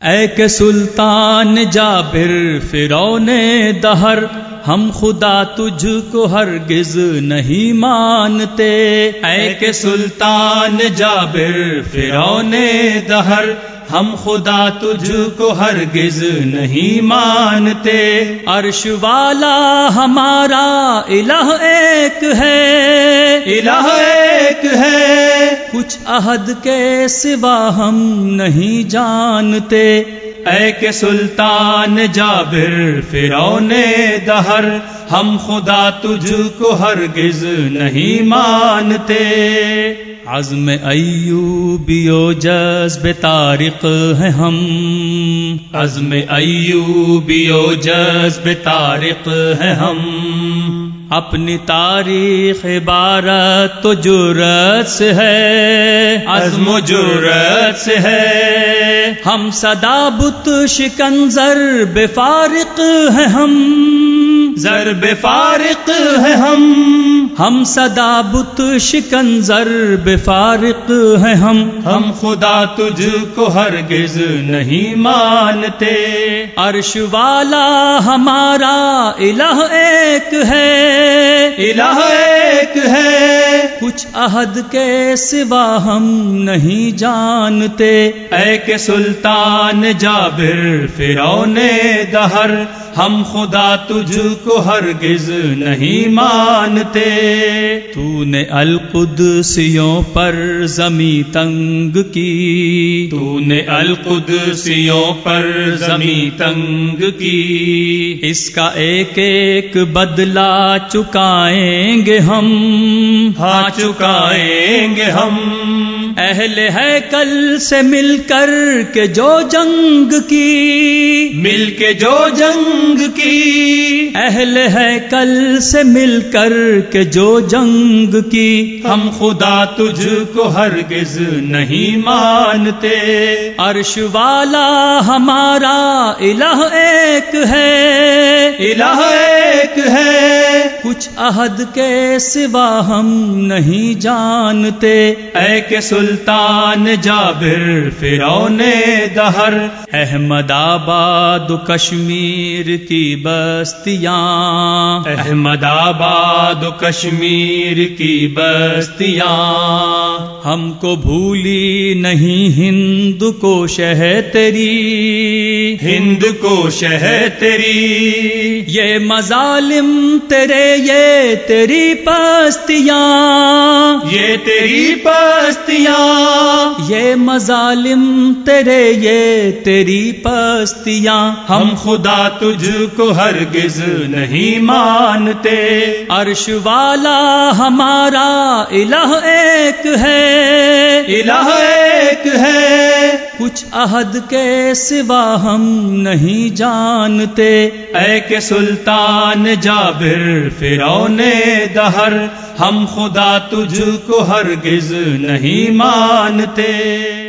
اے کہ سلطان جابر فرون دہر، ہم خدا تجھ کو ہرگز نہیں مانتے۔ اے کہ سلطان جابر فرون دہر، ہم خدا تجھ کو ہرگز نہیں مانتے۔ عرش والا ہمارا الہ ایک ہے۔ الہ ایک ہے۔ کچھ عہد کے سوا ہم نہیں جانتے۔ اے کہ سلطان جابر فرون دہر، ہم خدا تجھ کو ہرگز نہیں مانتے۔ عزم ایوبیو جذب تارق ہے ہم۔ عزم ایوبیو جذب تارق ہے ہم۔ اپنی تاریخ عبارت تو جرت سے ہے، عزم و جرت سے ہے۔ ہم صدا بت شکنزر بے فارق ہیں ہم۔ زر بے فارق ہے ہم۔ ہم سدا بت شکنزر بے فارق ہے ہم۔ ہم خدا تجھ کو ہرگز نہیں مانتے۔ عرش والا ہمارا الہ ایک ہے۔ الہ ایک ہے۔ کچھ عہد کے سوا ہم نہیں جانتے۔ اے کہ سلطان جابر فرون دہر۔ ہم خدا تجھ کو ہرگز نہیں مانتے۔ تو نے القدسیوں پر زمیں تنگ کی۔ تو نے القدسیوں پر زمیں تنگ کی۔ اس کا ایک ایک بدلا چکائیں گے ہم۔ ہاں چکائیں گے ہم۔ اہل ہے کل سے مل کر کے جو جنگ کی۔ مل کے جو جنگ کی۔ اہل ہے کل سے مل کر کے جو جنگ کی۔ ہم خدا تجھ کو ہرگز نہیں مانتے۔ عرش والا ہمارا الہ ایک ہے۔ الہ ایک ہے۔ کچھ عہد کے سوا ہم نہیں جانتے۔ اے کہ سلطان جابر فرون دہر۔ احمد آباد، کشمیر کی بستیاں۔ احمد آباد، کشمیر کی بستیاں۔ ہم کو بھولی نہیں، ہند کو شہ تیری ہند کو شہ تیری یہ مظالم تیرے یہ تیری پستیاں یہ تیری پستیاں یہ مظالم تیرے یہ تیری پستیاں ہم خدا تجھ کو ہرگز نہیں مانتے۔ عرش والا ہمارا الہ ایک ہے۔ الہ ایک ہے۔ کچھ عہد کے سوا ہم نہیں جانتے۔ اے کہ سلطان جابر فرون دہر، ہم خدا تجھ کو ہرگز نہیں مانتے۔